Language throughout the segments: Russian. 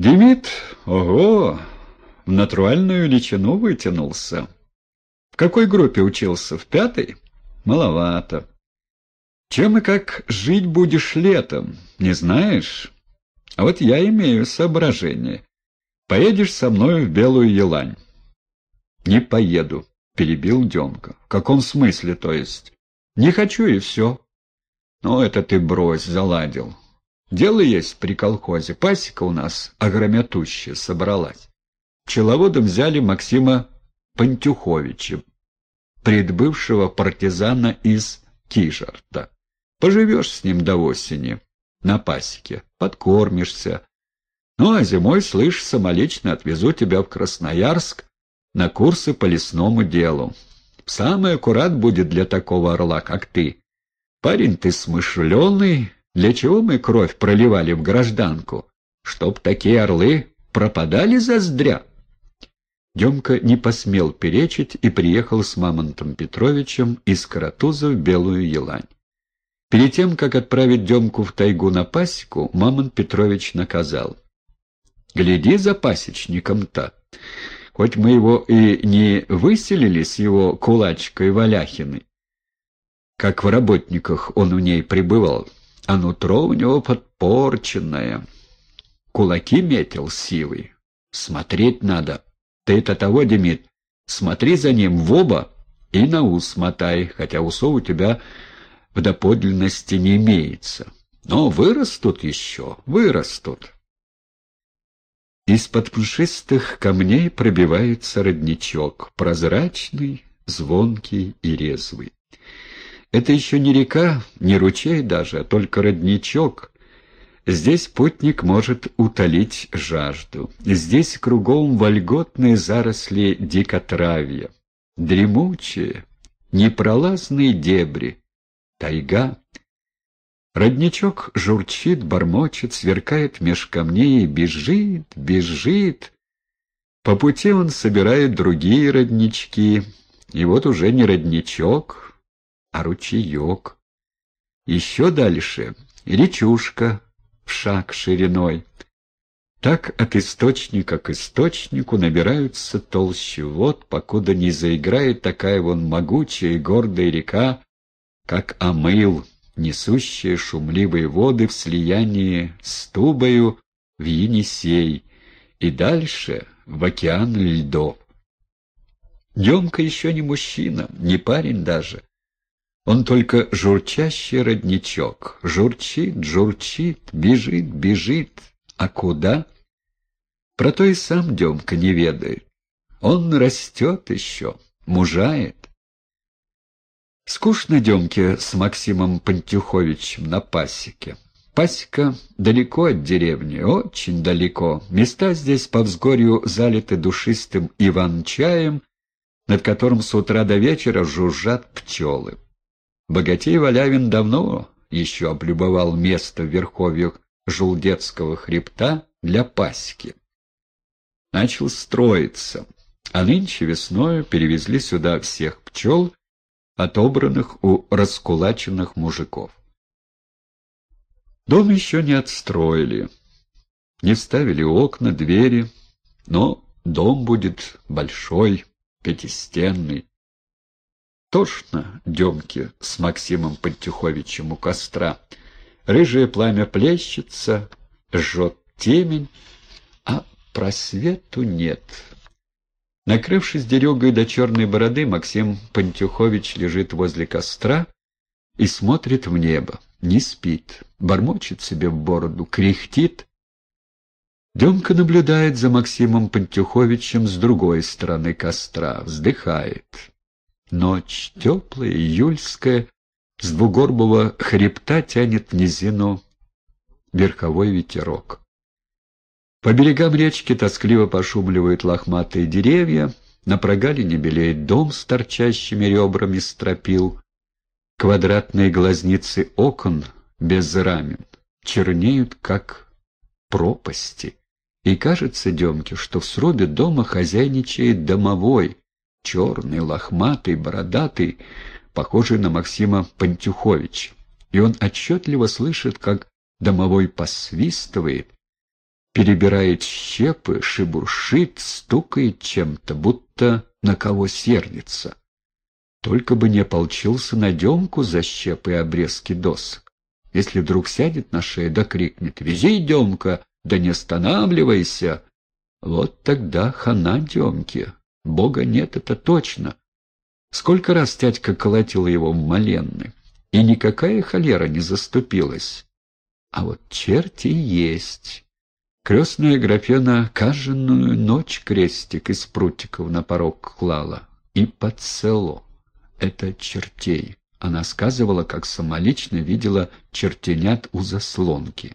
Демид, ого, в натуральную величину вытянулся. В какой группе учился? В пятой? Маловато. Чем и как жить будешь летом, не знаешь? А вот я имею соображение. Поедешь со мной в Белую Елань. Не поеду, перебил Демка. В каком смысле, то есть? Не хочу и все. Ну, это ты брось, заладил. Дело есть при колхозе. Пасека у нас огрометущая собралась. Пчеловодом взяли Максима Пантюховича, предбывшего партизана из Кижарта. Поживешь с ним до осени на пасеке, подкормишься. Ну, а зимой, слышь, самолично отвезу тебя в Красноярск на курсы по лесному делу. Самый аккурат будет для такого орла, как ты. Парень ты смышленый, для чего мы кровь проливали в гражданку? Чтоб такие орлы пропадали заздря. Демка не посмел перечить и приехал с Мамонтом Петровичем из Каратуза в Белую Елань. Перед тем, как отправить Демку в тайгу на пасеку, Мамонт Петрович наказал. «Гляди за пасечником-то. Хоть мы его и не выселили с его кулачкой Валяхиной, как в работниках он у ней пребывал, а нутро у него подпорченное. Кулаки метил сивый. Смотреть надо. Ты это того, Демид, смотри за ним в оба и на ус мотай, хотя усов у тебя в доподлинности не имеется. Но вырастут еще, вырастут. Из-под пушистых камней пробивается родничок, прозрачный, звонкий и резвый. Это еще не река, не ручей даже, а только родничок. Здесь путник может утолить жажду. Здесь кругом вольготные заросли дикотравья, дремучие, непролазные дебри, тайга. Родничок журчит, бормочет, сверкает меж камней, бежит, бежит. По пути он собирает другие роднички, и вот уже не родничок, а ручеек. Еще дальше речушка в шаг шириной. Так от источника к источнику набираются толще вод, покуда не заиграет такая вон могучая и гордая река, как Амыл, несущая шумливые воды в слиянии с Тубою в Енисей и дальше в океан льдов. Демка еще не мужчина, не парень даже. Он только журчащий родничок. Журчит, журчит, бежит, бежит. А куда? Про то и сам Демка не ведает. Он растет еще, мужает. Скучно Демке с Максимом Пантюховичем на пасеке. Пасека далеко от деревни, очень далеко. Места здесь по взгорью залиты душистым иван-чаем, над которым с утра до вечера жужжат пчелы. Богатей Валявин давно еще облюбовал место в верховьях Жулдетского хребта для пасеки. Начал строиться, а нынче весною перевезли сюда всех пчел, отобранных у раскулаченных мужиков. Дом еще не отстроили, не вставили окна, двери, но дом будет большой, пятистенный, Тошно Демке с Максимом Пантюховичем у костра. Рыжее пламя плещется, жжет темень, а просвету нет. Накрывшись дерегой до черной бороды, Максим Пантюхович лежит возле костра и смотрит в небо. Не спит, бормочет себе в бороду, кряхтит. Демка наблюдает за Максимом Пантюховичем с другой стороны костра, вздыхает. Ночь теплая, июльская, с двугорбого хребта тянет в низину верховой ветерок. По берегам речки тоскливо пошумливают лохматые деревья, на прогалине белеет дом с торчащими ребрами стропил, квадратные глазницы окон без рамен чернеют, как пропасти. И кажется Демке, что в срубе дома хозяйничает домовой, черный, лохматый, бородатый, похожий на Максима Пантюховича. И он отчетливо слышит, как домовой посвистывает, перебирает щепы, шебуршит, стукает чем-то, будто на кого сердится. Только бы не ополчился на демку за щепы и обрезки досок. Если вдруг сядет на шею да крикнет «Вези, демка, да не останавливайся!» Вот тогда хана демке. Бога нет, это точно. Сколько раз тядька колотила его в маленны, и никакая холера не заступилась. А вот черти есть. Крестная графена каженную ночь крестик из прутиков на порог клала. И под село. Это чертей. Она сказывала, как самолично видела чертенят у заслонки.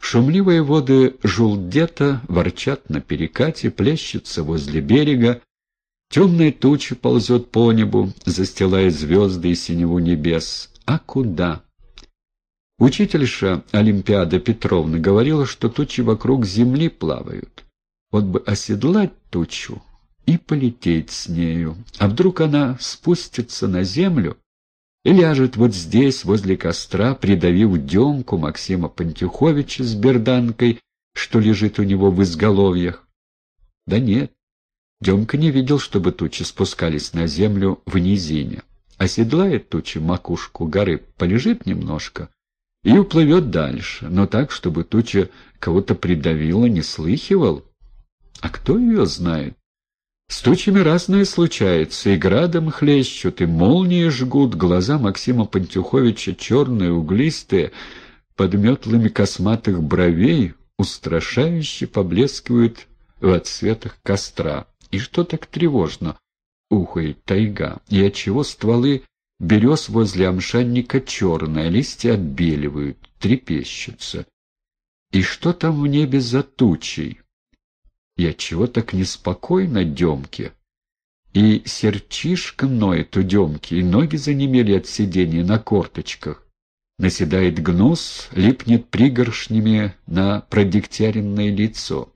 Шумливые воды Жулдета ворчат на перекате, плещутся возле берега. Темная туча ползет по небу, застилая звезды и синеву небес. А куда? Учительша Олимпиада Петровна говорила, что тучи вокруг земли плавают. Вот бы оседлать тучу и полететь с нею. А вдруг она спустится на землю и ляжет вот здесь, возле костра, придавив демку Максима Пантюховича с берданкой, что лежит у него в изголовьях? Да нет, Демка не видел, чтобы тучи спускались на землю в низине. Оседлает тучи макушку горы, полежит немножко — и уплывет дальше, но так, чтобы туча кого-то придавила, не слыхивал. А кто ее знает? С тучами разное случается, и градом хлещут, и молнии жгут, глаза Максима Пантюховича черные, углистые, под метлами косматых бровей, устрашающе поблескивают в отсветах костра. И что так тревожно? Ухает тайга, и отчего стволы Берез возле амшанника черное, листья отбеливают, трепещутся. И что там в небе за тучей? И отчего так неспокойно Демке? И серчишка ноет у Демки, и ноги занемели от сидения на корточках. Наседает гнус, липнет пригоршнями на продегтяренное лицо.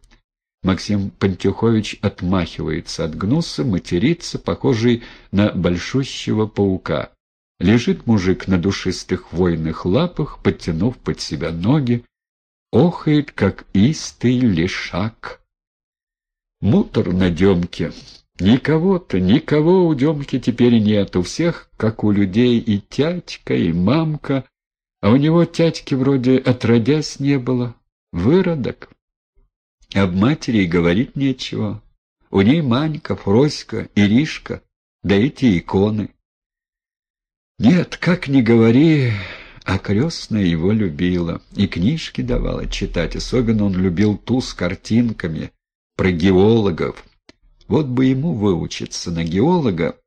Максим Пантюхович отмахивается от гнуса, матерится, похожий на большущего паука. Лежит мужик на душистых хвойных лапах, подтянув под себя ноги, охает, как истый лишак. Мутор на Демке. Никого-то, никого у Демки теперь нет. У всех, как у людей, и тятька, и мамка, а у него тятьки вроде отродясь не было. Выродок. Об матери и говорить нечего. У ней Манька, Фроська, Иришка, да эти иконы. Нет, как ни говори, а крестная его любила, и книжки давала читать, особенно он любил ту с картинками про геологов. Вот бы ему выучиться на геолога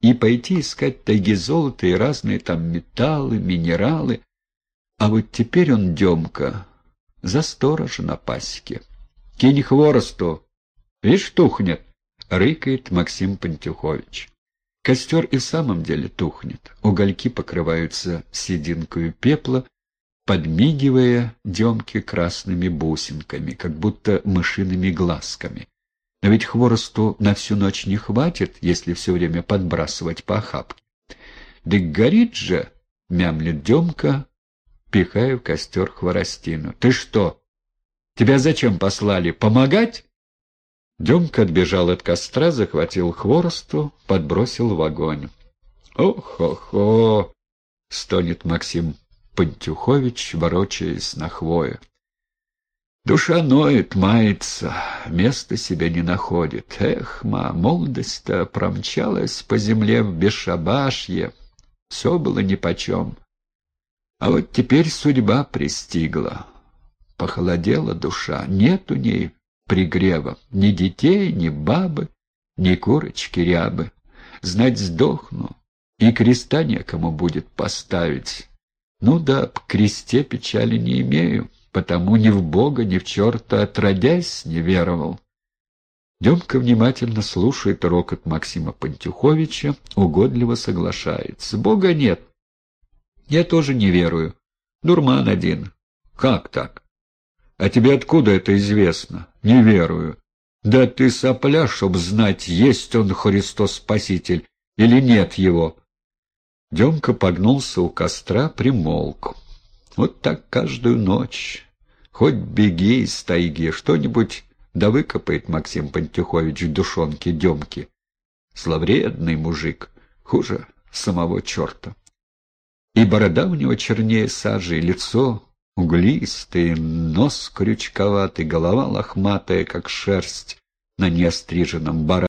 и пойти искать тайги золота и разные там металлы, минералы. А вот теперь он, Демка, за сторожа на пасеке. «Кинь хворосту! Видишь, тухнет!» — рыкает Максим Пантюхович. Костер и в самом деле тухнет, угольки покрываются сединкою пепла, подмигивая демки красными бусинками, как будто мышиными глазками. Но ведь хворосту на всю ночь не хватит, если все время подбрасывать по охапке. Да горит же, мямлет демка, пихая в костер хворостину. Ты что? Тебя зачем послали? Помогать? Демка отбежал от костра, захватил хворосту, подбросил в огонь. «Ох-хо-хо!» — стонет Максим Пантюхович, ворочаясь на хвое. Душа ноет, мается, места себе не находит. Эх, ма, молодость-то промчалась по земле в бесшабашье. Все было нипочем. А вот теперь судьба пристигла. Похолодела душа, нет у ней пригрева. Ни детей, ни бабы, ни курочки-рябы. Знать сдохну, и креста некому будет поставить. Ну да, к кресте печали не имею, потому ни в Бога, ни в черта отродясь не веровал. Демка внимательно слушает рокот Максима Пантюховича, угодливо соглашается. Бога нет. Я тоже не верую. Дурман один. Как так? А тебе откуда это известно? Не верую. Да ты сопля, чтоб знать, есть он Христос Спаситель или нет его. Демка погнулся у костра, примолк. Вот так каждую ночь. Хоть беги из тайги, что-нибудь да выкопает Максим Пантюхович в душонке Демки. Славредный мужик, хуже самого черта. И борода у него чернее сажи, и лицо углистое, нос крючковатый, голова лохматая, как шерсть на неостриженном баране.